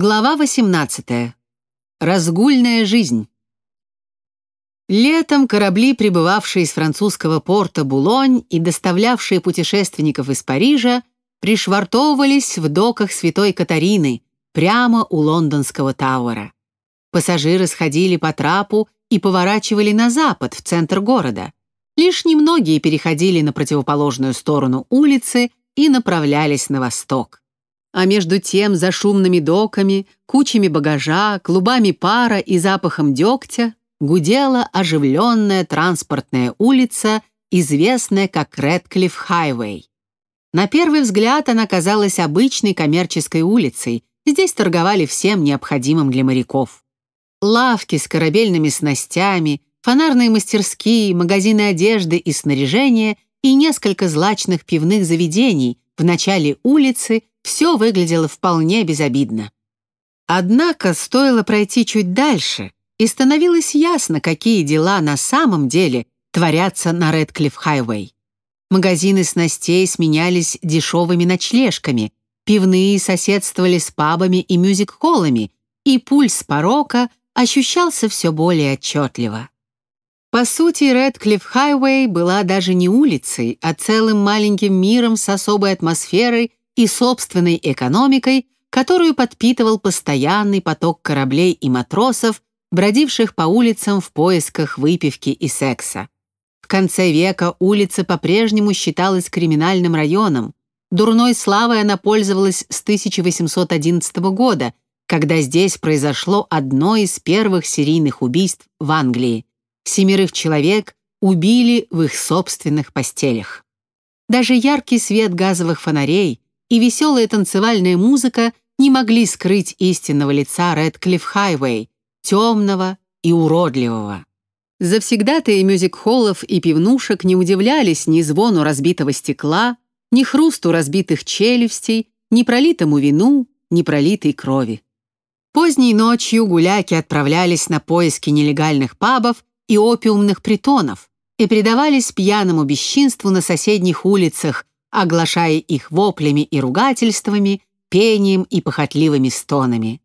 Глава 18. Разгульная жизнь. Летом корабли, прибывавшие из французского порта Булонь и доставлявшие путешественников из Парижа, пришвартовывались в доках Святой Катарины, прямо у лондонского Тауэра. Пассажиры сходили по трапу и поворачивали на запад, в центр города. Лишь немногие переходили на противоположную сторону улицы и направлялись на восток. А между тем за шумными доками, кучами багажа, клубами пара и запахом дегтя гудела оживленная транспортная улица, известная как Редклифф Хайвей. На первый взгляд она казалась обычной коммерческой улицей, здесь торговали всем необходимым для моряков. Лавки с корабельными снастями, фонарные мастерские, магазины одежды и снаряжения и несколько злачных пивных заведений в начале улицы все выглядело вполне безобидно. Однако стоило пройти чуть дальше, и становилось ясно, какие дела на самом деле творятся на Редклифф-хайвей. Магазины снастей сменялись дешевыми ночлежками, пивные соседствовали с пабами и мюзик-холлами, и пульс порока ощущался все более отчетливо. По сути, Редклифф-хайвей была даже не улицей, а целым маленьким миром с особой атмосферой и собственной экономикой, которую подпитывал постоянный поток кораблей и матросов, бродивших по улицам в поисках выпивки и секса. В конце века улица по-прежнему считалась криминальным районом. Дурной славой она пользовалась с 1811 года, когда здесь произошло одно из первых серийных убийств в Англии. Семерых человек убили в их собственных постелях. Даже яркий свет газовых фонарей, и веселая танцевальная музыка не могли скрыть истинного лица Редклифф Хайвей, темного и уродливого. Завсегдатые мюзик-холлов и пивнушек не удивлялись ни звону разбитого стекла, ни хрусту разбитых челюстей, ни пролитому вину, ни пролитой крови. Поздней ночью гуляки отправлялись на поиски нелегальных пабов и опиумных притонов и предавались пьяному бесчинству на соседних улицах, оглашая их воплями и ругательствами, пением и похотливыми стонами.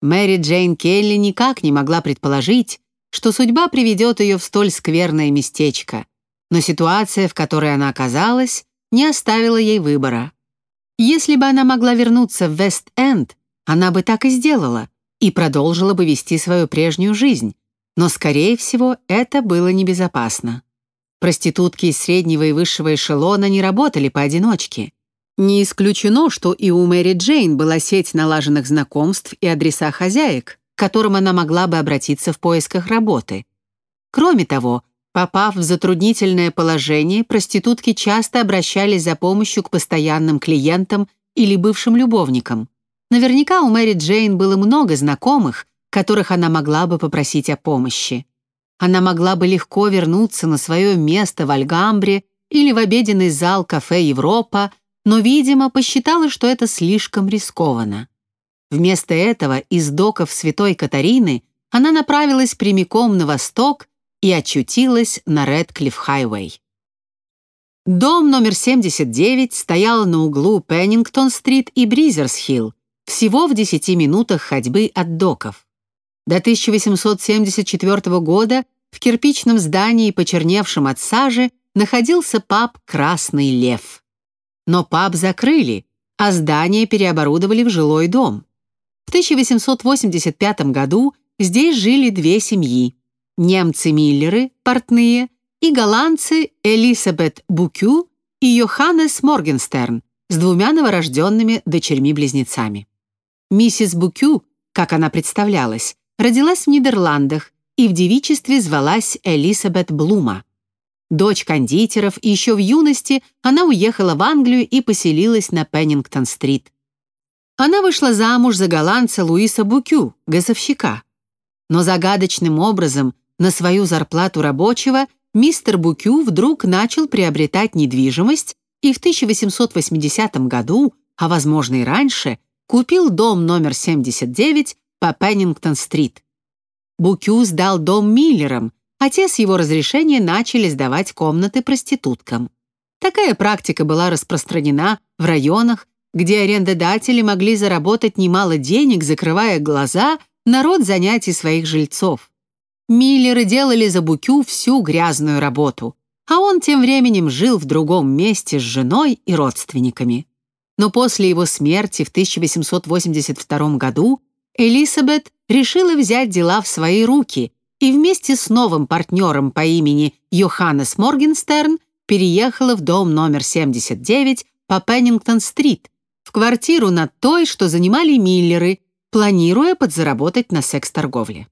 Мэри Джейн Келли никак не могла предположить, что судьба приведет ее в столь скверное местечко, но ситуация, в которой она оказалась, не оставила ей выбора. Если бы она могла вернуться в Вест-Энд, она бы так и сделала и продолжила бы вести свою прежнюю жизнь, но, скорее всего, это было небезопасно. Проститутки из среднего и высшего эшелона не работали поодиночке. Не исключено, что и у Мэри Джейн была сеть налаженных знакомств и адреса хозяек, к которым она могла бы обратиться в поисках работы. Кроме того, попав в затруднительное положение, проститутки часто обращались за помощью к постоянным клиентам или бывшим любовникам. Наверняка у Мэри Джейн было много знакомых, которых она могла бы попросить о помощи. Она могла бы легко вернуться на свое место в Альгамбре или в обеденный зал кафе «Европа», но, видимо, посчитала, что это слишком рискованно. Вместо этого из доков Святой Катарины она направилась прямиком на восток и очутилась на Редклифф-хайвей. Дом номер 79 стоял на углу Пеннингтон-стрит и Бризерс-хилл, всего в 10 минутах ходьбы от доков. До 1874 года в кирпичном здании, почерневшем от сажи, находился паб «Красный лев». Но паб закрыли, а здание переоборудовали в жилой дом. В 1885 году здесь жили две семьи – немцы-миллеры, портные, и голландцы Элисабет Букю и Йоханнес Моргенстерн с двумя новорожденными дочерьми-близнецами. Миссис Букю, как она представлялась, родилась в Нидерландах и в девичестве звалась Элисабет Блума. Дочь кондитеров, и еще в юности она уехала в Англию и поселилась на Пеннингтон-стрит. Она вышла замуж за голландца Луиса Букю, газовщика. Но загадочным образом на свою зарплату рабочего мистер Букю вдруг начал приобретать недвижимость и в 1880 году, а возможно и раньше, купил дом номер 79 по Пеннингтон-стрит. Букю сдал дом Миллерам, а те с его разрешения начали сдавать комнаты проституткам. Такая практика была распространена в районах, где арендодатели могли заработать немало денег, закрывая глаза на род занятий своих жильцов. Миллеры делали за Букю всю грязную работу, а он тем временем жил в другом месте с женой и родственниками. Но после его смерти в 1882 году Элисабет решила взять дела в свои руки и вместе с новым партнером по имени Йоханнес Моргенстерн переехала в дом номер 79 по Пеннингтон-стрит, в квартиру над той, что занимали Миллеры, планируя подзаработать на секс-торговле.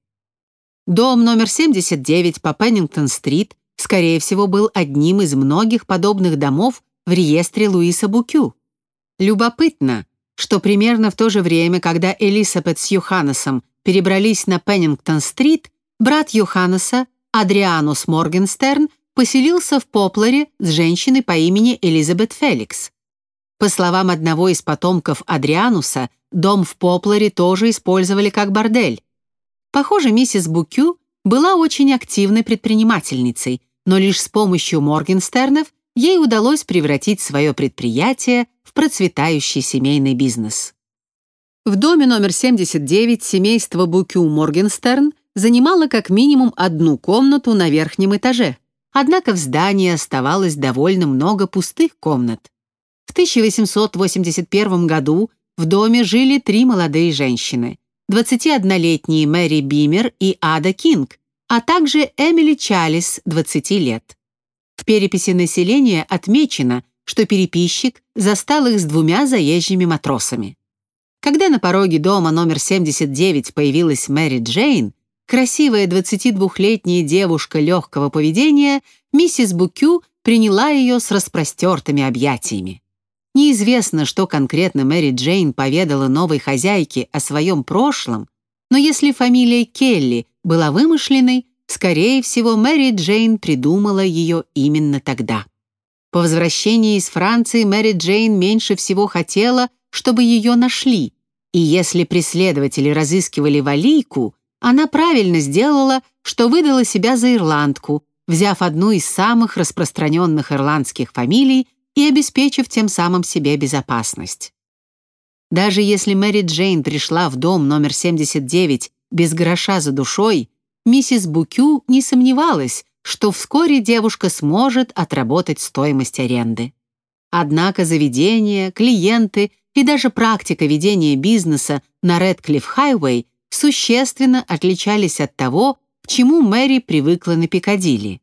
Дом номер 79 по Пеннингтон-стрит, скорее всего, был одним из многих подобных домов в реестре Луиса Букю. Любопытно, что примерно в то же время, когда Элисабет с Йоханнесом перебрались на Пеннингтон-стрит, брат Йоханнеса, Адрианус Моргенстерн, поселился в Попларе с женщиной по имени Элизабет Феликс. По словам одного из потомков Адриануса, дом в Попларе тоже использовали как бордель. Похоже, миссис Букю была очень активной предпринимательницей, но лишь с помощью Моргенстернов ей удалось превратить свое предприятие в процветающий семейный бизнес. В доме номер 79 семейство Букю Моргенстерн занимало как минимум одну комнату на верхнем этаже, Однако в здании оставалось довольно много пустых комнат. В 1881 году в доме жили три молодые женщины. 21-летние Мэри Бимер и Ада Кинг, а также Эмили Чалис, 20 лет. В переписи населения отмечено, что переписчик застал их с двумя заезжими матросами. Когда на пороге дома номер 79 появилась Мэри Джейн, Красивая 22-летняя девушка легкого поведения, миссис Букю приняла ее с распростертыми объятиями. Неизвестно, что конкретно Мэри Джейн поведала новой хозяйке о своем прошлом, но если фамилия Келли была вымышленной, скорее всего, Мэри Джейн придумала ее именно тогда. По возвращении из Франции Мэри Джейн меньше всего хотела, чтобы ее нашли, и если преследователи разыскивали Валийку, она правильно сделала, что выдала себя за ирландку, взяв одну из самых распространенных ирландских фамилий и обеспечив тем самым себе безопасность. Даже если Мэри Джейн пришла в дом номер 79 без гроша за душой, миссис Букю не сомневалась, что вскоре девушка сможет отработать стоимость аренды. Однако заведения, клиенты и даже практика ведения бизнеса на Редклифф-Хайвей существенно отличались от того, к чему Мэри привыкла на Пикадилли.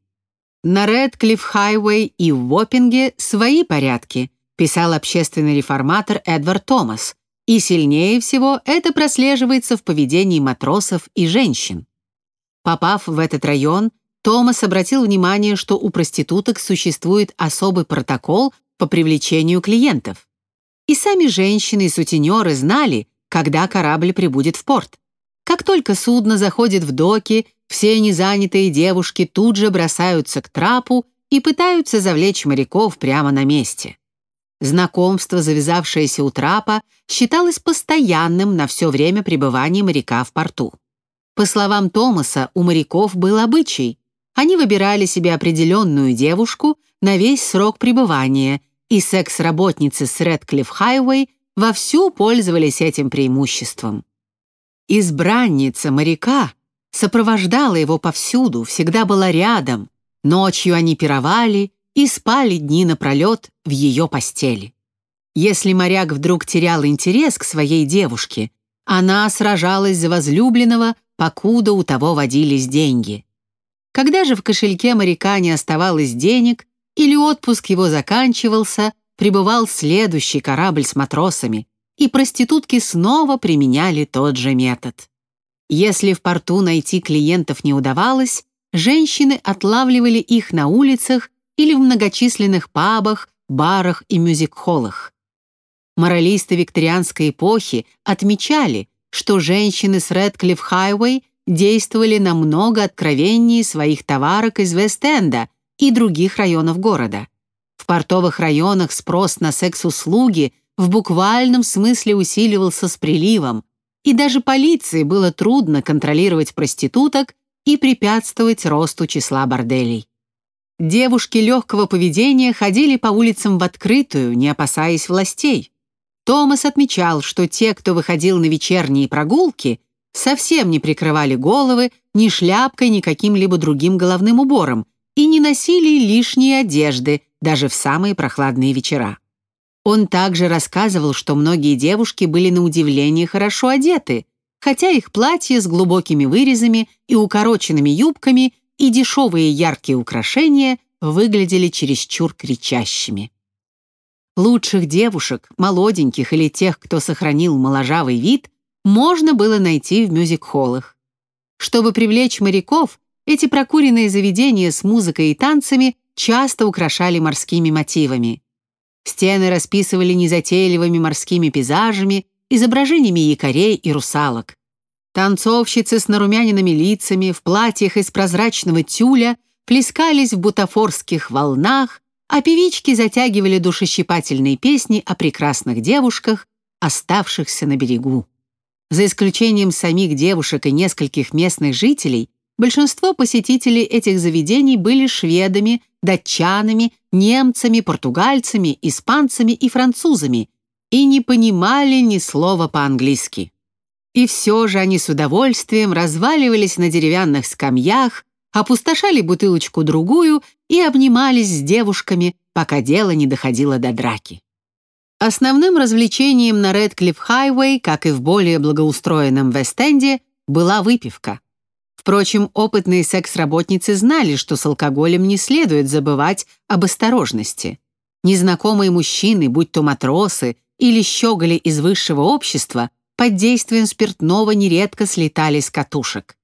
На Редклифф-Хайвей и в Воппинге свои порядки, писал общественный реформатор Эдвард Томас, и сильнее всего это прослеживается в поведении матросов и женщин. Попав в этот район, Томас обратил внимание, что у проституток существует особый протокол по привлечению клиентов. И сами женщины и сутенеры знали, когда корабль прибудет в порт. Как только судно заходит в доки, все незанятые девушки тут же бросаются к трапу и пытаются завлечь моряков прямо на месте. Знакомство, завязавшееся у трапа, считалось постоянным на все время пребывания моряка в порту. По словам Томаса, у моряков был обычай. Они выбирали себе определенную девушку на весь срок пребывания, и секс-работницы с Редклифф Хайвей вовсю пользовались этим преимуществом. Избранница моряка сопровождала его повсюду, всегда была рядом. Ночью они пировали и спали дни напролет в ее постели. Если моряк вдруг терял интерес к своей девушке, она сражалась за возлюбленного, покуда у того водились деньги. Когда же в кошельке моряка не оставалось денег или отпуск его заканчивался, прибывал следующий корабль с матросами, и проститутки снова применяли тот же метод. Если в порту найти клиентов не удавалось, женщины отлавливали их на улицах или в многочисленных пабах, барах и мюзик-холлах. Моралисты викторианской эпохи отмечали, что женщины с Редклифф Хайвей действовали намного откровеннее своих товарок из Вест-Энда и других районов города. В портовых районах спрос на секс-услуги в буквальном смысле усиливался с приливом, и даже полиции было трудно контролировать проституток и препятствовать росту числа борделей. Девушки легкого поведения ходили по улицам в открытую, не опасаясь властей. Томас отмечал, что те, кто выходил на вечерние прогулки, совсем не прикрывали головы ни шляпкой, ни каким-либо другим головным убором и не носили лишние одежды даже в самые прохладные вечера. Он также рассказывал, что многие девушки были на удивление хорошо одеты, хотя их платья с глубокими вырезами и укороченными юбками и дешевые яркие украшения выглядели чересчур кричащими. Лучших девушек, молоденьких или тех, кто сохранил моложавый вид, можно было найти в мюзик-холлах. Чтобы привлечь моряков, эти прокуренные заведения с музыкой и танцами часто украшали морскими мотивами. Стены расписывали незатейливыми морскими пейзажами, изображениями якорей и русалок. Танцовщицы с нарумяненными лицами в платьях из прозрачного тюля плескались в бутафорских волнах, а певички затягивали душещипательные песни о прекрасных девушках, оставшихся на берегу. За исключением самих девушек и нескольких местных жителей, большинство посетителей этих заведений были шведами, датчанами, немцами, португальцами, испанцами и французами и не понимали ни слова по-английски. И все же они с удовольствием разваливались на деревянных скамьях, опустошали бутылочку-другую и обнимались с девушками, пока дело не доходило до драки. Основным развлечением на Редклифф-хайвей, как и в более благоустроенном Вест-Энде, была выпивка. Впрочем, опытные секс-работницы знали, что с алкоголем не следует забывать об осторожности. Незнакомые мужчины, будь то матросы или щеголи из высшего общества, под действием спиртного нередко слетали с катушек.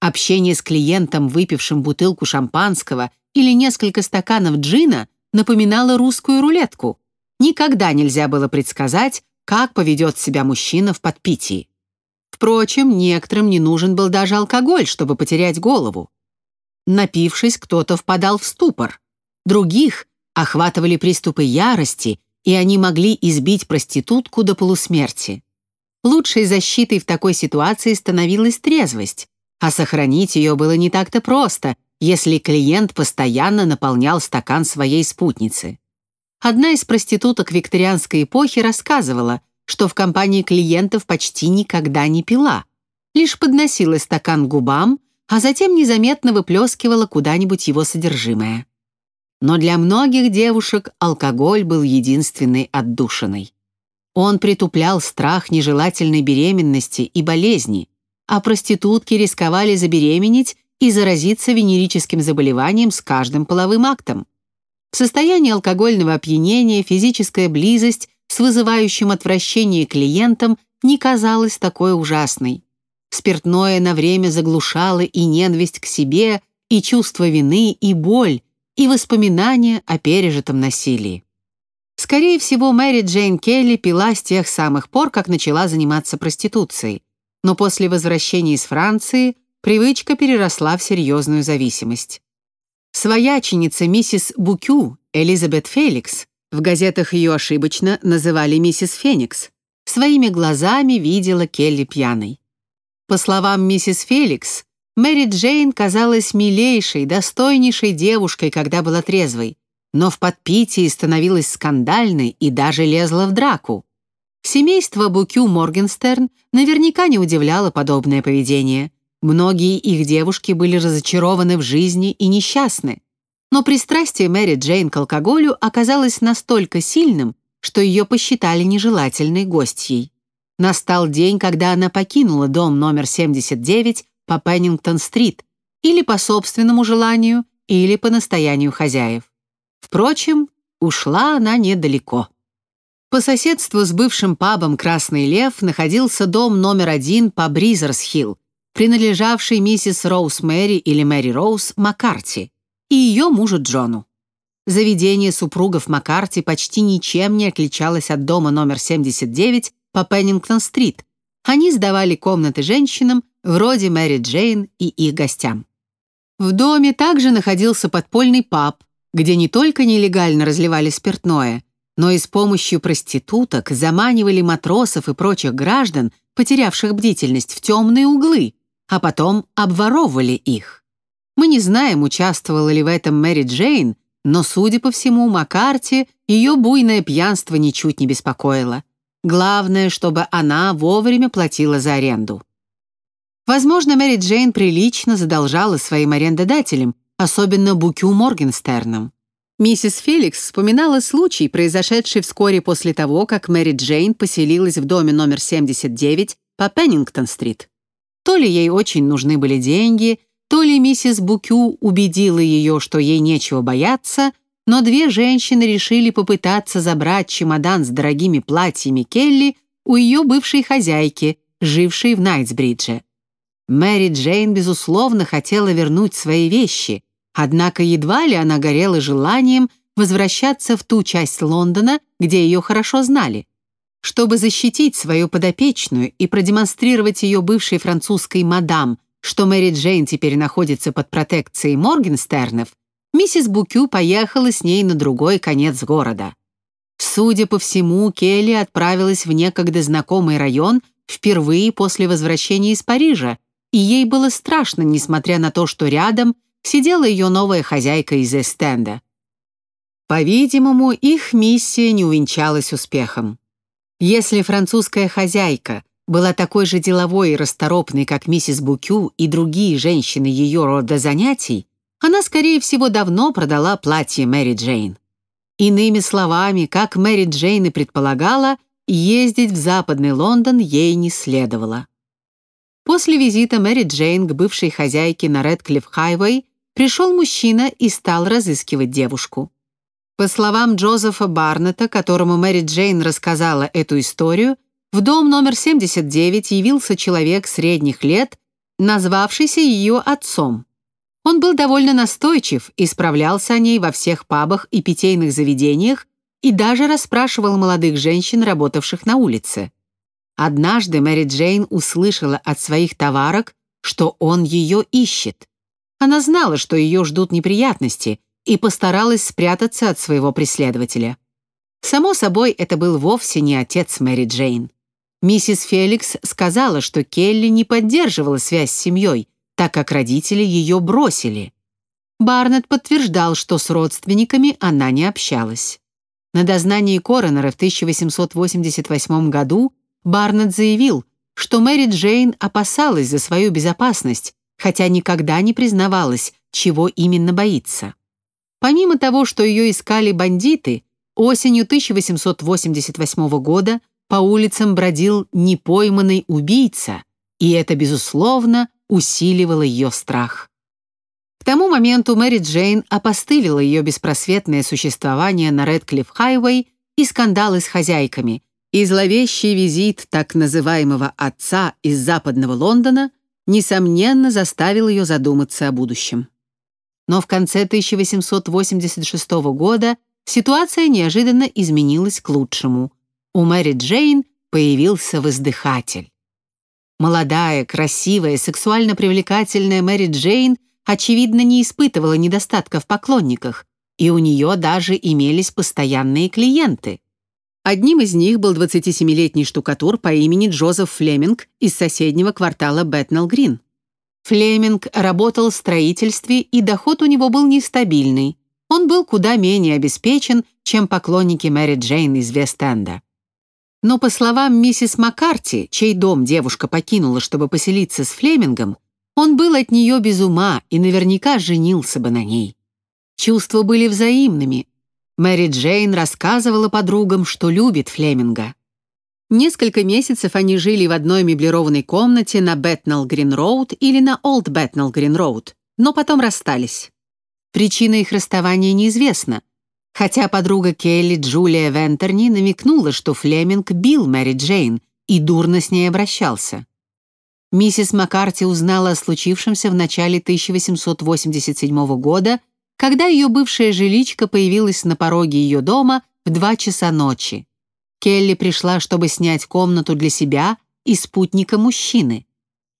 Общение с клиентом, выпившим бутылку шампанского или несколько стаканов джина, напоминало русскую рулетку. Никогда нельзя было предсказать, как поведет себя мужчина в подпитии. Впрочем, некоторым не нужен был даже алкоголь, чтобы потерять голову. Напившись, кто-то впадал в ступор. Других охватывали приступы ярости, и они могли избить проститутку до полусмерти. Лучшей защитой в такой ситуации становилась трезвость, а сохранить ее было не так-то просто, если клиент постоянно наполнял стакан своей спутницы. Одна из проституток викторианской эпохи рассказывала, что в компании клиентов почти никогда не пила, лишь подносила стакан губам, а затем незаметно выплескивала куда-нибудь его содержимое. Но для многих девушек алкоголь был единственной отдушиной. Он притуплял страх нежелательной беременности и болезни, а проститутки рисковали забеременеть и заразиться венерическим заболеванием с каждым половым актом. В состоянии алкогольного опьянения физическая близость с вызывающим отвращение клиентам не казалась такой ужасной. Спиртное на время заглушало и ненависть к себе, и чувство вины, и боль, и воспоминания о пережитом насилии. Скорее всего, Мэри Джейн Келли пила с тех самых пор, как начала заниматься проституцией. Но после возвращения из Франции привычка переросла в серьезную зависимость. Свояченица миссис Букю, Элизабет Феликс, в газетах ее ошибочно называли миссис Феникс, своими глазами видела Келли пьяной. По словам миссис Феликс, Мэри Джейн казалась милейшей, достойнейшей девушкой, когда была трезвой, но в подпитии становилась скандальной и даже лезла в драку. Семейство Букю Моргенстерн наверняка не удивляло подобное поведение. Многие их девушки были разочарованы в жизни и несчастны. Но пристрастие Мэри Джейн к алкоголю оказалось настолько сильным, что ее посчитали нежелательной гостьей. Настал день, когда она покинула дом номер 79 по Пеннингтон-стрит или по собственному желанию, или по настоянию хозяев. Впрочем, ушла она недалеко. По соседству с бывшим пабом «Красный лев» находился дом номер один по Бризерс-Хилл, принадлежавший миссис Роуз Мэри или Мэри Роуз Маккарти и ее мужу Джону. Заведение супругов Маккарти почти ничем не отличалось от дома номер 79 по Пеннингтон-стрит. Они сдавали комнаты женщинам, вроде Мэри Джейн и их гостям. В доме также находился подпольный паб, где не только нелегально разливали спиртное, но и с помощью проституток заманивали матросов и прочих граждан, потерявших бдительность, в темные углы, а потом обворовывали их. Мы не знаем, участвовала ли в этом Мэри Джейн, но, судя по всему, Маккарти ее буйное пьянство ничуть не беспокоило. Главное, чтобы она вовремя платила за аренду. Возможно, Мэри Джейн прилично задолжала своим арендодателям, особенно Букю Моргенстерном. Миссис Феликс вспоминала случай, произошедший вскоре после того, как Мэри Джейн поселилась в доме номер 79 по Пеннингтон-стрит. То ли ей очень нужны были деньги, то ли миссис Букю убедила ее, что ей нечего бояться, но две женщины решили попытаться забрать чемодан с дорогими платьями Келли у ее бывшей хозяйки, жившей в Найтсбридже. Мэри Джейн, безусловно, хотела вернуть свои вещи, однако едва ли она горела желанием возвращаться в ту часть Лондона, где ее хорошо знали. Чтобы защитить свою подопечную и продемонстрировать ее бывшей французской мадам, что Мэри Джейн теперь находится под протекцией Моргенстернов, миссис Букю поехала с ней на другой конец города. Судя по всему, Келли отправилась в некогда знакомый район впервые после возвращения из Парижа, и ей было страшно, несмотря на то, что рядом сидела ее новая хозяйка из Эстенда. По-видимому, их миссия не увенчалась успехом. Если французская хозяйка была такой же деловой и расторопной, как миссис Букю и другие женщины ее рода занятий, она, скорее всего, давно продала платье Мэри Джейн. Иными словами, как Мэри Джейн и предполагала, ездить в западный Лондон ей не следовало. После визита Мэри Джейн к бывшей хозяйке на Редклифф Хайвей пришел мужчина и стал разыскивать девушку. По словам Джозефа Барнета, которому Мэри Джейн рассказала эту историю, в дом номер 79 явился человек средних лет, назвавшийся ее отцом. Он был довольно настойчив и справлялся о ней во всех пабах и питейных заведениях и даже расспрашивал молодых женщин, работавших на улице. Однажды Мэри Джейн услышала от своих товарок, что он ее ищет. Она знала, что ее ждут неприятности, и постаралась спрятаться от своего преследователя. Само собой, это был вовсе не отец Мэри Джейн. Миссис Феликс сказала, что Келли не поддерживала связь с семьей, так как родители ее бросили. Барнетт подтверждал, что с родственниками она не общалась. На дознании коронера в 1888 году Барнетт заявил, что Мэри Джейн опасалась за свою безопасность, хотя никогда не признавалась, чего именно боится. Помимо того, что ее искали бандиты, осенью 1888 года по улицам бродил непойманный убийца, и это, безусловно, усиливало ее страх. К тому моменту Мэри Джейн опостылила ее беспросветное существование на Редклифф-хайвей и скандалы с хозяйками, и зловещий визит так называемого отца из западного Лондона несомненно заставил ее задуматься о будущем. Но в конце 1886 года ситуация неожиданно изменилась к лучшему. У Мэри Джейн появился воздыхатель. Молодая, красивая, сексуально привлекательная Мэри Джейн, очевидно, не испытывала недостатка в поклонниках, и у нее даже имелись постоянные клиенты. Одним из них был 27-летний штукатур по имени Джозеф Флеминг из соседнего квартала Бэтнелл-Грин. Флеминг работал в строительстве, и доход у него был нестабильный. Он был куда менее обеспечен, чем поклонники Мэри Джейн из Вест-Энда. Но по словам миссис Маккарти, чей дом девушка покинула, чтобы поселиться с Флемингом, он был от нее без ума и наверняка женился бы на ней. Чувства были взаимными. Мэри Джейн рассказывала подругам, что любит Флеминга. Несколько месяцев они жили в одной меблированной комнате на Бэтнелл Грин Роуд или на Олд Бэтнелл Грин Роуд, но потом расстались. Причина их расставания неизвестна, Хотя подруга Келли Джулия Вентерни намекнула, что Флеминг бил Мэри Джейн и дурно с ней обращался. Миссис Маккарти узнала о случившемся в начале 1887 года, когда ее бывшая жиличка появилась на пороге ее дома в два часа ночи. Келли пришла, чтобы снять комнату для себя и спутника мужчины.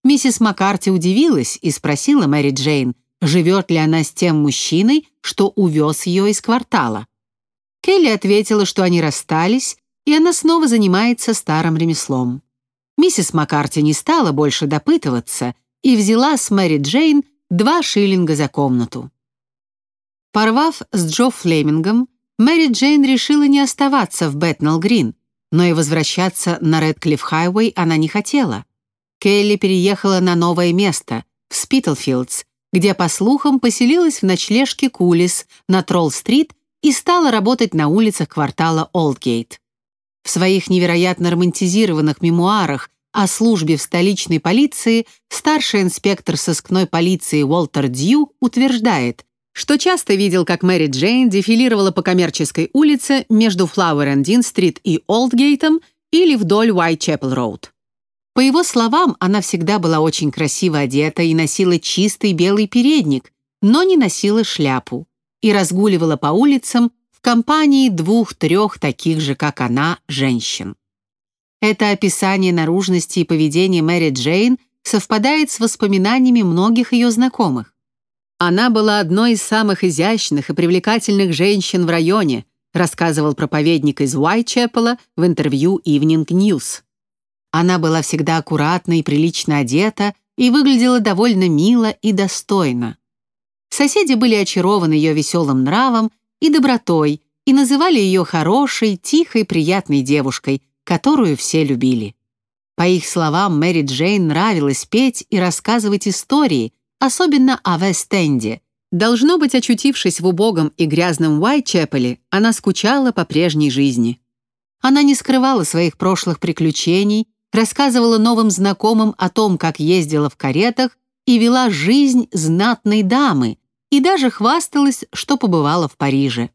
Миссис Маккарти удивилась и спросила Мэри Джейн, живет ли она с тем мужчиной, что увез ее из квартала. Келли ответила, что они расстались, и она снова занимается старым ремеслом. Миссис Маккарти не стала больше допытываться и взяла с Мэри Джейн два шиллинга за комнату. Порвав с Джо Флемингом, Мэри Джейн решила не оставаться в Бетнал-Грин, но и возвращаться на Рэтклифф-хайвей она не хотела. Келли переехала на новое место, в Спитлфилдс, где, по слухам, поселилась в ночлежке Кулис на Тролл-стрит и стала работать на улицах квартала Олдгейт. В своих невероятно романтизированных мемуарах о службе в столичной полиции старший инспектор сыскной полиции Уолтер Дью утверждает, что часто видел, как Мэри Джейн дефилировала по коммерческой улице между Флауэр-энд-Дин-стрит и Олдгейтом или вдоль Уайт-Чепел-роуд. По его словам, она всегда была очень красиво одета и носила чистый белый передник, но не носила шляпу, и разгуливала по улицам в компании двух-трех таких же, как она, женщин. Это описание наружности и поведения Мэри Джейн совпадает с воспоминаниями многих ее знакомых. Она была одной из самых изящных и привлекательных женщин в районе, рассказывал проповедник из Уайтчепела в интервью Evening News. Она была всегда аккуратна и прилично одета и выглядела довольно мило и достойно. Соседи были очарованы ее веселым нравом и добротой и называли ее хорошей, тихой, приятной девушкой, которую все любили. По их словам, Мэри Джейн нравилось петь и рассказывать истории, особенно о Вест-Энде. Должно быть, очутившись в убогом и грязном Уайтчепеле, она скучала по прежней жизни. Она не скрывала своих прошлых приключений, рассказывала новым знакомым о том, как ездила в каретах и вела жизнь знатной дамы, и даже хвасталась, что побывала в Париже.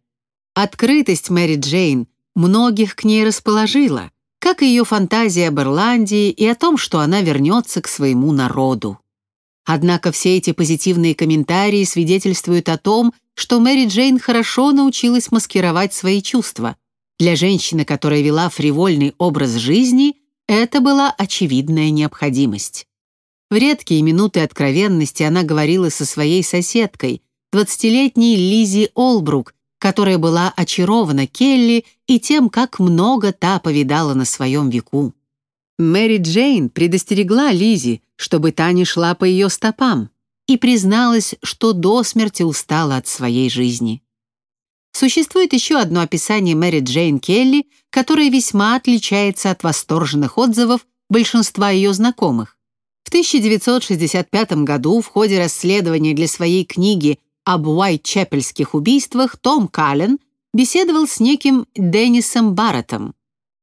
Открытость Мэри Джейн многих к ней расположила, как и ее фантазия об Ирландии и о том, что она вернется к своему народу. Однако все эти позитивные комментарии свидетельствуют о том, что Мэри Джейн хорошо научилась маскировать свои чувства. Для женщины, которая вела фривольный образ жизни, это была очевидная необходимость. В редкие минуты откровенности она говорила со своей соседкой, 20-летней Лизи Олбрук, которая была очарована Келли и тем, как много та повидала на своем веку. Мэри Джейн предостерегла Лизи, чтобы та не шла по ее стопам, и призналась, что до смерти устала от своей жизни. Существует еще одно описание Мэри Джейн Келли, которое весьма отличается от восторженных отзывов большинства ее знакомых. В 1965 году в ходе расследования для своей книги об Уайт-Чепельских убийствах Том Каллен беседовал с неким Деннисом Барреттом.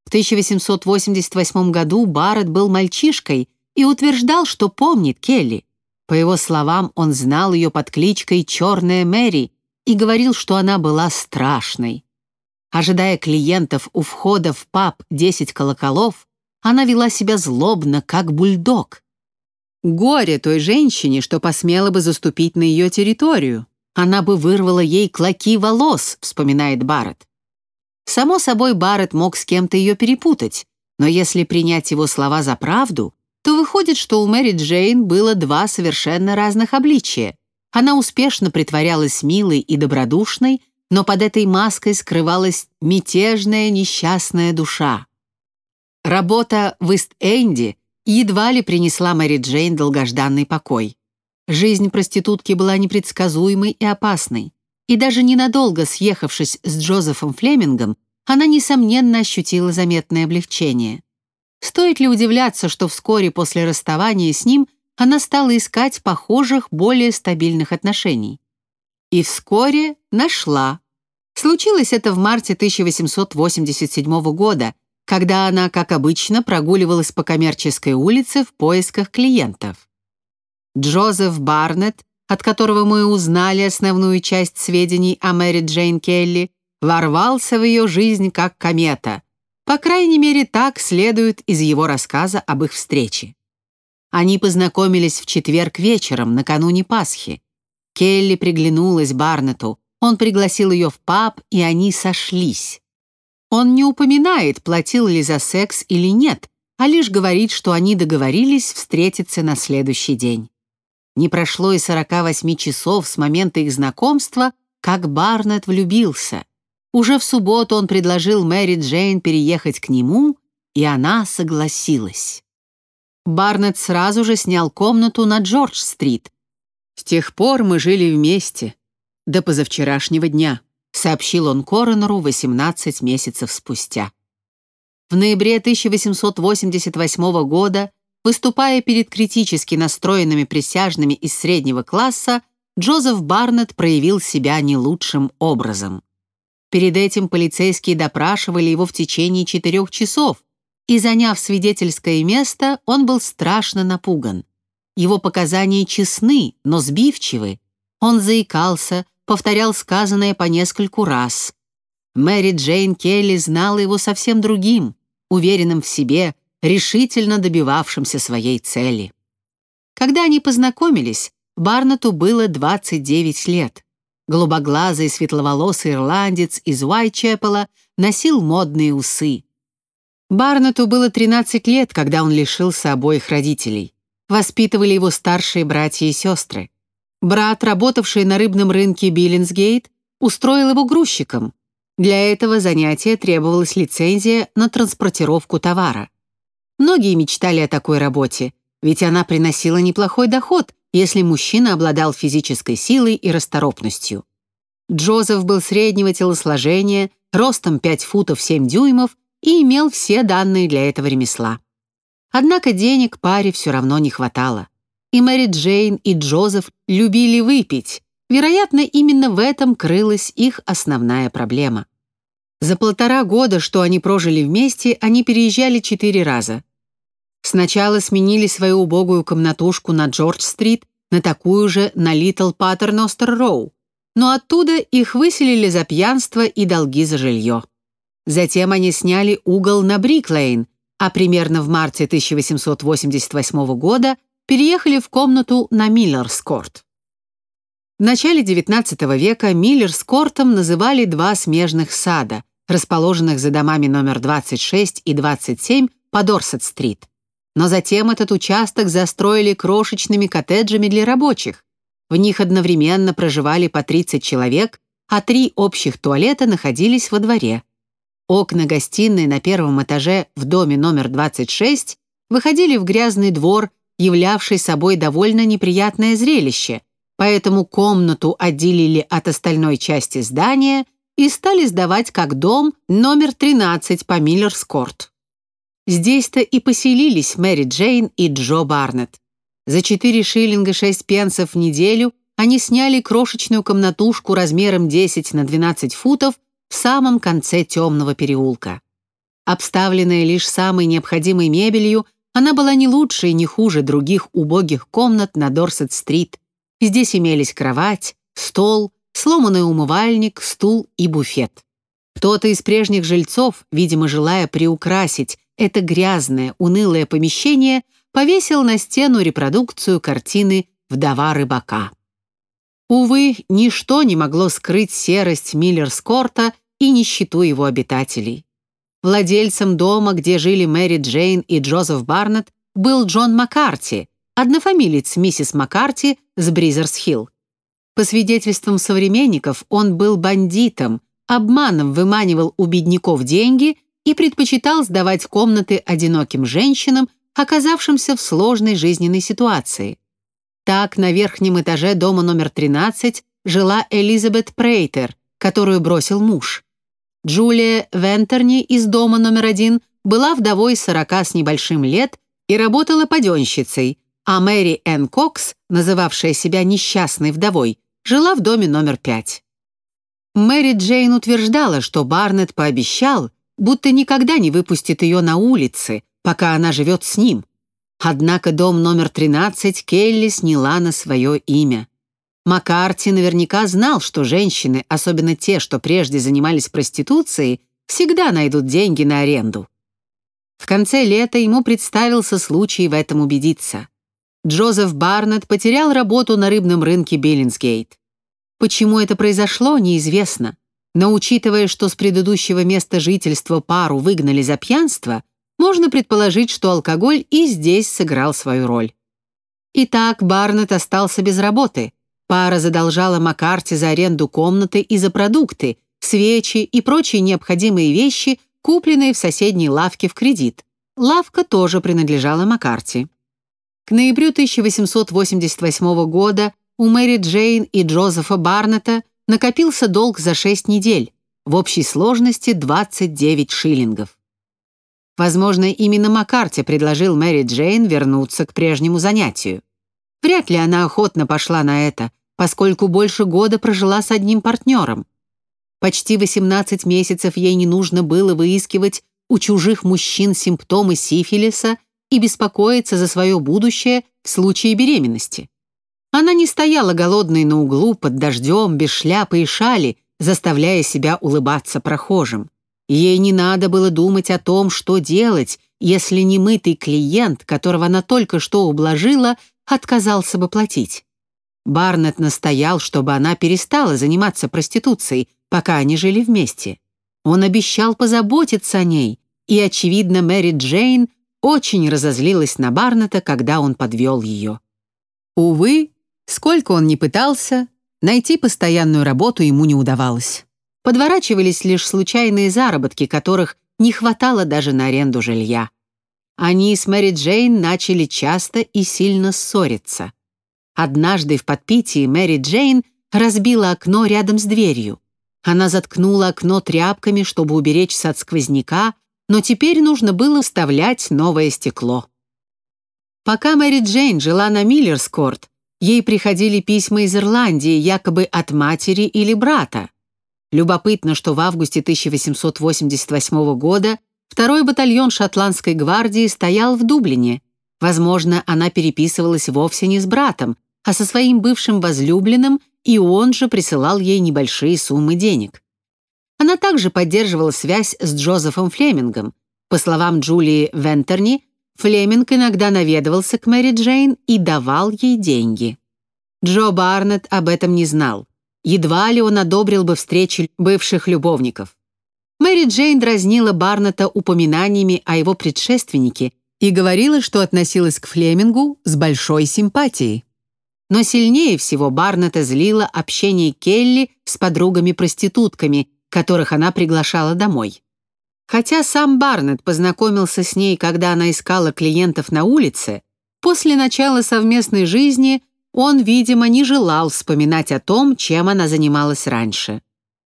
В 1888 году Барретт был мальчишкой и утверждал, что помнит Келли. По его словам, он знал ее под кличкой «Черная Мэри», и говорил, что она была страшной. Ожидая клиентов у входа в паб «10 колоколов», она вела себя злобно, как бульдог. Горе той женщине, что посмела бы заступить на ее территорию. Она бы вырвала ей клоки волос, вспоминает Барретт. Само собой, Барретт мог с кем-то ее перепутать, но если принять его слова за правду, то выходит, что у Мэри Джейн было два совершенно разных обличия. Она успешно притворялась милой и добродушной, но под этой маской скрывалась мятежная несчастная душа. Работа в Ист-Энди едва ли принесла Мэри Джейн долгожданный покой. Жизнь проститутки была непредсказуемой и опасной, и даже ненадолго съехавшись с Джозефом Флемингом, она, несомненно, ощутила заметное облегчение. Стоит ли удивляться, что вскоре после расставания с ним она стала искать похожих, более стабильных отношений. И вскоре нашла. Случилось это в марте 1887 года, когда она, как обычно, прогуливалась по коммерческой улице в поисках клиентов. Джозеф Барнетт, от которого мы узнали основную часть сведений о Мэри Джейн Келли, ворвался в ее жизнь как комета. По крайней мере, так следует из его рассказа об их встрече. Они познакомились в четверг вечером, накануне Пасхи. Келли приглянулась Барнету, он пригласил ее в паб, и они сошлись. Он не упоминает, платил ли за секс или нет, а лишь говорит, что они договорились встретиться на следующий день. Не прошло и 48 часов с момента их знакомства, как Барнет влюбился. Уже в субботу он предложил Мэри Джейн переехать к нему, и она согласилась. Барнетт сразу же снял комнату на Джордж-стрит. «С тех пор мы жили вместе. До позавчерашнего дня», сообщил он коронеру 18 месяцев спустя. В ноябре 1888 года, выступая перед критически настроенными присяжными из среднего класса, Джозеф Барнетт проявил себя не лучшим образом. Перед этим полицейские допрашивали его в течение четырех часов, и, заняв свидетельское место, он был страшно напуган. Его показания честны, но сбивчивы. Он заикался, повторял сказанное по нескольку раз. Мэри Джейн Келли знала его совсем другим, уверенным в себе, решительно добивавшимся своей цели. Когда они познакомились, Барнету было 29 лет. Голубоглазый светловолосый ирландец из Уайчепела носил модные усы. Барнету было 13 лет, когда он лишился обоих родителей. Воспитывали его старшие братья и сестры. Брат, работавший на рыбном рынке Биллинсгейт, устроил его грузчиком. Для этого занятия требовалась лицензия на транспортировку товара. Многие мечтали о такой работе, ведь она приносила неплохой доход, если мужчина обладал физической силой и расторопностью. Джозеф был среднего телосложения, ростом 5 футов 7 дюймов и имел все данные для этого ремесла. Однако денег паре все равно не хватало. И Мэри Джейн, и Джозеф любили выпить. Вероятно, именно в этом крылась их основная проблема. За полтора года, что они прожили вместе, они переезжали четыре раза. Сначала сменили свою убогую комнатушку на Джордж-стрит на такую же на Литл Паттерностер-Роу, но оттуда их выселили за пьянство и долги за жилье. Затем они сняли угол на Бриклейн, а примерно в марте 1888 года переехали в комнату на Миллерскорт. В начале XIX века Миллерскортом называли два смежных сада, расположенных за домами номер 26 и 27 по Дорсет-стрит. Но затем этот участок застроили крошечными коттеджами для рабочих. В них одновременно проживали по 30 человек, а три общих туалета находились во дворе. Окна гостиной на первом этаже в доме номер 26 выходили в грязный двор, являвший собой довольно неприятное зрелище, поэтому комнату отделили от остальной части здания и стали сдавать как дом номер 13 по Миллерскорт. Здесь-то и поселились Мэри Джейн и Джо Барнетт. За 4 шиллинга 6 пенсов в неделю они сняли крошечную комнатушку размером 10 на 12 футов в самом конце темного переулка. Обставленная лишь самой необходимой мебелью, она была не лучше и не хуже других убогих комнат на Дорсет-стрит. Здесь имелись кровать, стол, сломанный умывальник, стул и буфет. Кто-то из прежних жильцов, видимо, желая приукрасить это грязное, унылое помещение, повесил на стену репродукцию картины «Вдова рыбака». Увы, ничто не могло скрыть серость Миллерскорта и нищету его обитателей. Владельцем дома, где жили Мэри Джейн и Джозеф Барнетт, был Джон Маккарти, однофамилец миссис Маккарти с Бризерс-Хилл. По свидетельствам современников, он был бандитом, обманом выманивал у бедняков деньги и предпочитал сдавать комнаты одиноким женщинам, оказавшимся в сложной жизненной ситуации. Так, на верхнем этаже дома номер 13 жила Элизабет Прейтер, которую бросил муж. Джулия Вентерни из дома номер один была вдовой 40 с небольшим лет и работала паденщицей, а Мэри Энн Кокс, называвшая себя несчастной вдовой, жила в доме номер пять. Мэри Джейн утверждала, что Барнетт пообещал, будто никогда не выпустит ее на улице, пока она живет с ним. Однако дом номер 13 Келли сняла на свое имя. Маккарти наверняка знал, что женщины, особенно те, что прежде занимались проституцией, всегда найдут деньги на аренду. В конце лета ему представился случай в этом убедиться. Джозеф Барнетт потерял работу на рыбном рынке Биллинсгейт. Почему это произошло, неизвестно. Но учитывая, что с предыдущего места жительства пару выгнали за пьянство, можно предположить, что алкоголь и здесь сыграл свою роль. Итак, Барнетт остался без работы, Пара задолжала Маккарти за аренду комнаты и за продукты, свечи и прочие необходимые вещи, купленные в соседней лавке в кредит. Лавка тоже принадлежала Маккарти. К ноябрю 1888 года у Мэри Джейн и Джозефа Барнета накопился долг за 6 недель, в общей сложности 29 шиллингов. Возможно, именно Маккарти предложил Мэри Джейн вернуться к прежнему занятию. Вряд ли она охотно пошла на это, поскольку больше года прожила с одним партнером. Почти 18 месяцев ей не нужно было выискивать у чужих мужчин симптомы сифилиса и беспокоиться за свое будущее в случае беременности. Она не стояла голодной на углу под дождем, без шляпы и шали, заставляя себя улыбаться прохожим. Ей не надо было думать о том, что делать, если немытый клиент, которого она только что ублажила, отказался бы платить. Барнетт настоял, чтобы она перестала заниматься проституцией, пока они жили вместе. Он обещал позаботиться о ней, и, очевидно, Мэри Джейн очень разозлилась на Барнета, когда он подвел ее. Увы, сколько он ни пытался, найти постоянную работу ему не удавалось. Подворачивались лишь случайные заработки, которых не хватало даже на аренду жилья. Они с Мэри Джейн начали часто и сильно ссориться. Однажды в подпитии Мэри Джейн разбила окно рядом с дверью. Она заткнула окно тряпками, чтобы уберечься от сквозняка, но теперь нужно было вставлять новое стекло. Пока Мэри Джейн жила на Миллерскорт, ей приходили письма из Ирландии, якобы от матери или брата. Любопытно, что в августе 1888 года второй батальон шотландской гвардии стоял в Дублине. Возможно, она переписывалась вовсе не с братом, а со своим бывшим возлюбленным, и он же присылал ей небольшие суммы денег. Она также поддерживала связь с Джозефом Флемингом. По словам Джулии Вентерни, Флеминг иногда наведывался к Мэри Джейн и давал ей деньги. Джо Барнетт об этом не знал. Едва ли он одобрил бы встречи бывших любовников. Мэри Джейн дразнила Барнетта упоминаниями о его предшественнике и говорила, что относилась к Флемингу с большой симпатией. Но сильнее всего Барнетта злило общение Келли с подругами-проститутками, которых она приглашала домой. Хотя сам Барнетт познакомился с ней, когда она искала клиентов на улице, после начала совместной жизни он, видимо, не желал вспоминать о том, чем она занималась раньше.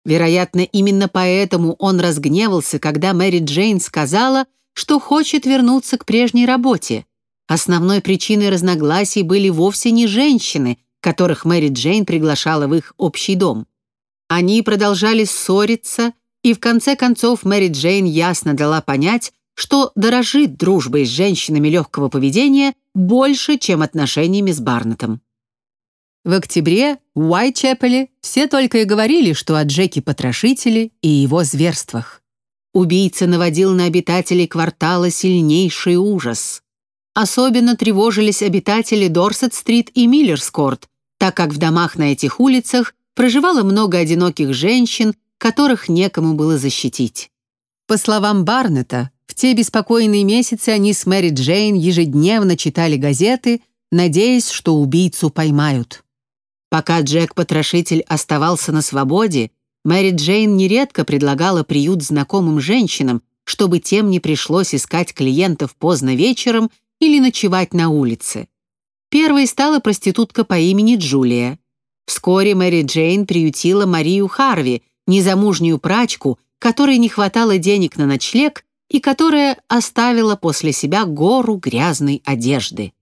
Вероятно, именно поэтому он разгневался, когда Мэри Джейн сказала, что хочет вернуться к прежней работе. Основной причиной разногласий были вовсе не женщины, которых Мэри Джейн приглашала в их общий дом. Они продолжали ссориться, и в конце концов Мэри Джейн ясно дала понять, что дорожит дружбой с женщинами легкого поведения больше, чем отношениями с Барнетом. В октябре в Уайтчепеле все только и говорили, что о Джеке-потрошителе и его зверствах. Убийца наводил на обитателей квартала сильнейший ужас. Особенно тревожились обитатели Дорсет-стрит и Миллерскорт, так как в домах на этих улицах проживало много одиноких женщин, которых некому было защитить. По словам Барнета, в те беспокойные месяцы они с Мэри Джейн ежедневно читали газеты, надеясь, что убийцу поймают. Пока Джек-потрошитель оставался на свободе, Мэри Джейн нередко предлагала приют знакомым женщинам, чтобы тем не пришлось искать клиентов поздно вечером или ночевать на улице. Первой стала проститутка по имени Джулия. Вскоре Мэри Джейн приютила Марию Харви, незамужнюю прачку, которой не хватало денег на ночлег и которая оставила после себя гору грязной одежды.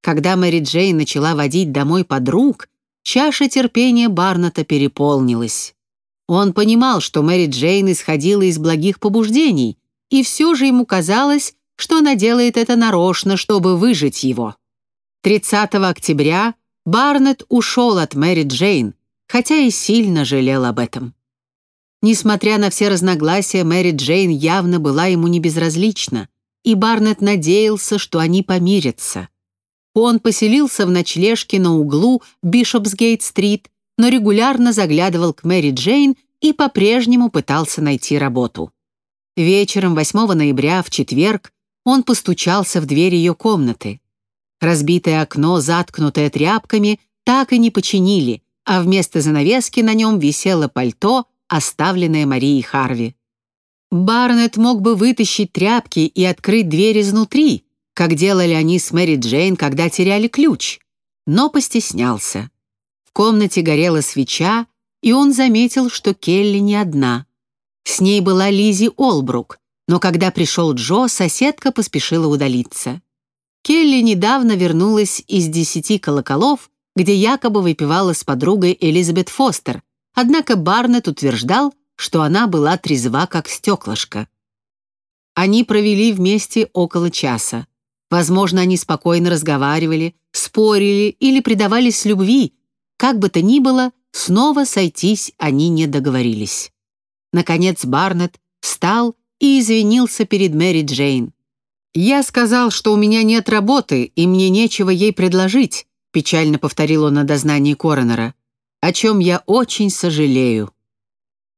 Когда Мэри Джейн начала водить домой подруг, чаша терпения Барната переполнилась. Он понимал, что Мэри Джейн исходила из благих побуждений, и все же ему казалось, что она делает это нарочно, чтобы выжить его. 30 октября Барнетт ушел от Мэри Джейн, хотя и сильно жалел об этом. Несмотря на все разногласия, Мэри Джейн явно была ему не безразлична, и Барнетт надеялся, что они помирятся. Он поселился в ночлежке на углу Бишопсгейт-стрит, но регулярно заглядывал к Мэри Джейн и по-прежнему пытался найти работу. Вечером 8 ноября в четверг он постучался в дверь ее комнаты. Разбитое окно, заткнутое тряпками, так и не починили, а вместо занавески на нем висело пальто, оставленное Марией Харви. Барнетт мог бы вытащить тряпки и открыть дверь изнутри, как делали они с Мэри Джейн, когда теряли ключ, но постеснялся. В комнате горела свеча, и он заметил, что Келли не одна. С ней была Лизи Олбрук, Но когда пришел Джо, соседка поспешила удалиться. Келли недавно вернулась из десяти колоколов, где якобы выпивала с подругой Элизабет Фостер, однако Барнетт утверждал, что она была трезва, как стеклышко. Они провели вместе около часа. Возможно, они спокойно разговаривали, спорили или предавались любви. Как бы то ни было, снова сойтись они не договорились. Наконец Барнетт встал и извинился перед Мэри Джейн. «Я сказал, что у меня нет работы, и мне нечего ей предложить», печально повторил он на дознании коронера, «о чем я очень сожалею».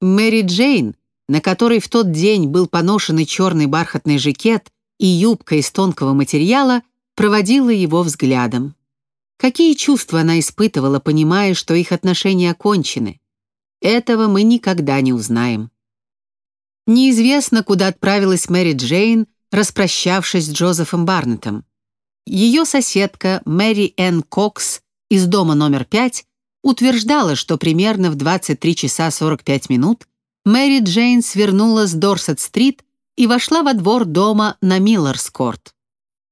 Мэри Джейн, на которой в тот день был поношенный черный бархатный жакет и юбка из тонкого материала, проводила его взглядом. Какие чувства она испытывала, понимая, что их отношения окончены? Этого мы никогда не узнаем. Неизвестно, куда отправилась Мэри Джейн, распрощавшись с Джозефом Барнеттом. Ее соседка Мэри Энн Кокс из дома номер 5 утверждала, что примерно в 23 часа 45 минут Мэри Джейн свернула с Дорсет-стрит и вошла во двор дома на Милларскорт.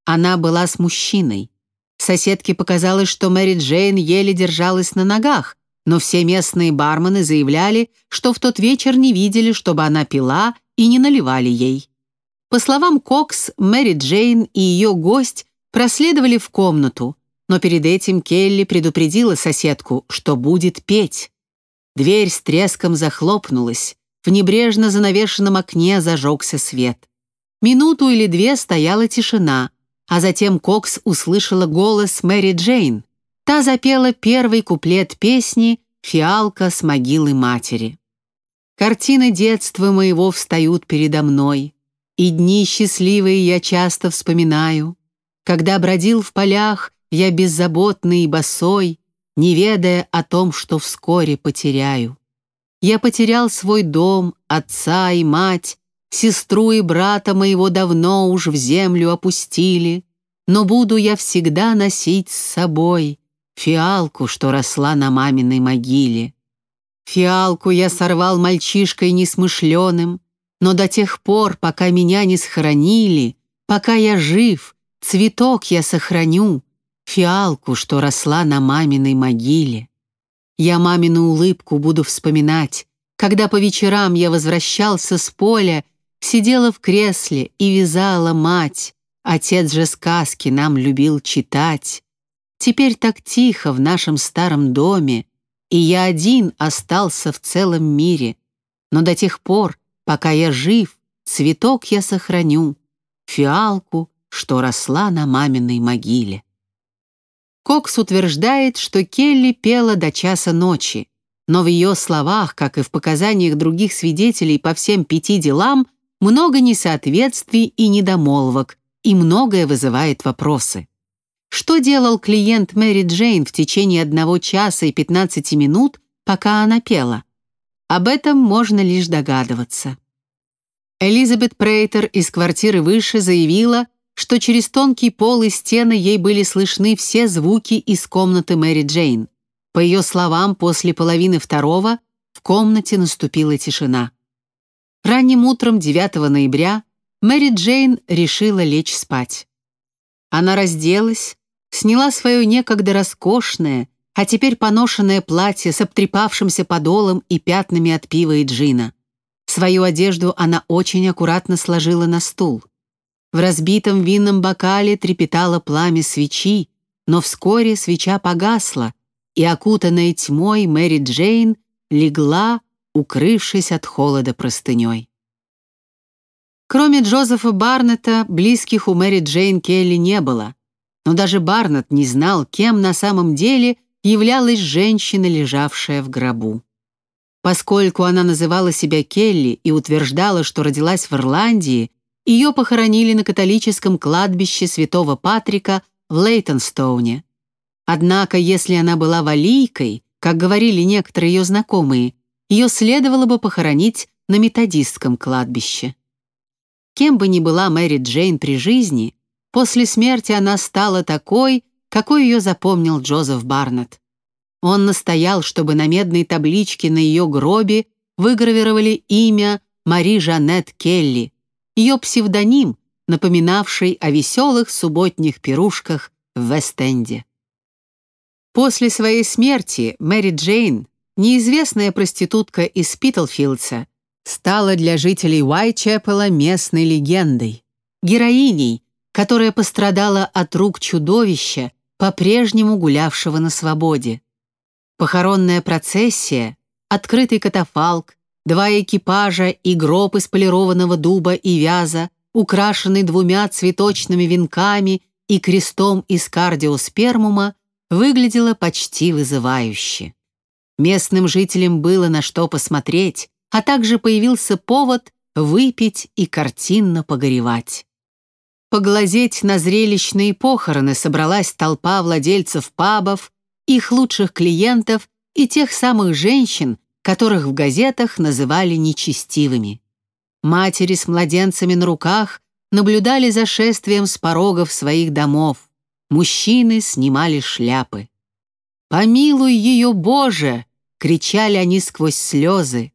Она была с мужчиной. Соседке показалось, что Мэри Джейн еле держалась на ногах, но все местные бармены заявляли, что в тот вечер не видели, чтобы она пила и не наливали ей. По словам Кокс, Мэри Джейн и ее гость проследовали в комнату, но перед этим Келли предупредила соседку, что будет петь. Дверь с треском захлопнулась, в небрежно занавешенном окне зажегся свет. Минуту или две стояла тишина, а затем Кокс услышала голос Мэри Джейн. Та запела первый куплет песни «Фиалка с могилы матери». Картины детства моего встают передо мной. И дни счастливые я часто вспоминаю, Когда бродил в полях я беззаботный и босой, Не ведая о том, что вскоре потеряю. Я потерял свой дом, отца и мать, Сестру и брата моего давно уж в землю опустили, Но буду я всегда носить с собой Фиалку, что росла на маминой могиле. Фиалку я сорвал мальчишкой несмышленым, но до тех пор, пока меня не схоронили, пока я жив, цветок я сохраню, фиалку, что росла на маминой могиле. Я мамину улыбку буду вспоминать, когда по вечерам я возвращался с поля, сидела в кресле и вязала мать, отец же сказки нам любил читать. Теперь так тихо в нашем старом доме, и я один остался в целом мире, но до тех пор, Пока я жив, цветок я сохраню, фиалку, что росла на маминой могиле. Кокс утверждает, что Келли пела до часа ночи, но в ее словах, как и в показаниях других свидетелей по всем пяти делам, много несоответствий и недомолвок, и многое вызывает вопросы. Что делал клиент Мэри Джейн в течение одного часа и 15 минут, пока она пела? Об этом можно лишь догадываться. Элизабет Прейтер из квартиры выше заявила, что через тонкий пол и стены ей были слышны все звуки из комнаты Мэри Джейн. По ее словам, после половины второго в комнате наступила тишина. Ранним утром 9 ноября Мэри Джейн решила лечь спать. Она разделась, сняла свое некогда роскошное, а теперь поношенное платье с обтрепавшимся подолом и пятнами от пива и джина. Свою одежду она очень аккуратно сложила на стул. В разбитом винном бокале трепетало пламя свечи, но вскоре свеча погасла, и, окутанная тьмой, Мэри Джейн легла, укрывшись от холода простыней. Кроме Джозефа Барнетта, близких у Мэри Джейн Келли не было, но даже Барнетт не знал, кем на самом деле являлась женщина, лежавшая в гробу. Поскольку она называла себя Келли и утверждала, что родилась в Ирландии, ее похоронили на католическом кладбище святого Патрика в Лейтонстоуне. Однако, если она была валийкой, как говорили некоторые ее знакомые, ее следовало бы похоронить на методистском кладбище. Кем бы ни была Мэри Джейн при жизни, после смерти она стала такой, какой ее запомнил Джозеф Барнетт. Он настоял, чтобы на медной табличке на ее гробе выгравировали имя Мари Жанет Келли, ее псевдоним, напоминавший о веселых субботних пирушках в Вест-Энде. После своей смерти Мэри Джейн, неизвестная проститутка из Питтлфилдса, стала для жителей Уайтчепела местной легендой, героиней, которая пострадала от рук чудовища, по-прежнему гулявшего на свободе. Похоронная процессия, открытый катафалк, два экипажа и гроб из полированного дуба и вяза, украшенный двумя цветочными венками и крестом из кардиоспермума, выглядела почти вызывающе. Местным жителям было на что посмотреть, а также появился повод выпить и картинно погоревать. Поглазеть на зрелищные похороны собралась толпа владельцев пабов, их лучших клиентов и тех самых женщин, которых в газетах называли нечестивыми. Матери с младенцами на руках наблюдали за шествием с порогов своих домов. Мужчины снимали шляпы. «Помилуй ее, Боже!» — кричали они сквозь слезы.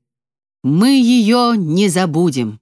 «Мы ее не забудем!»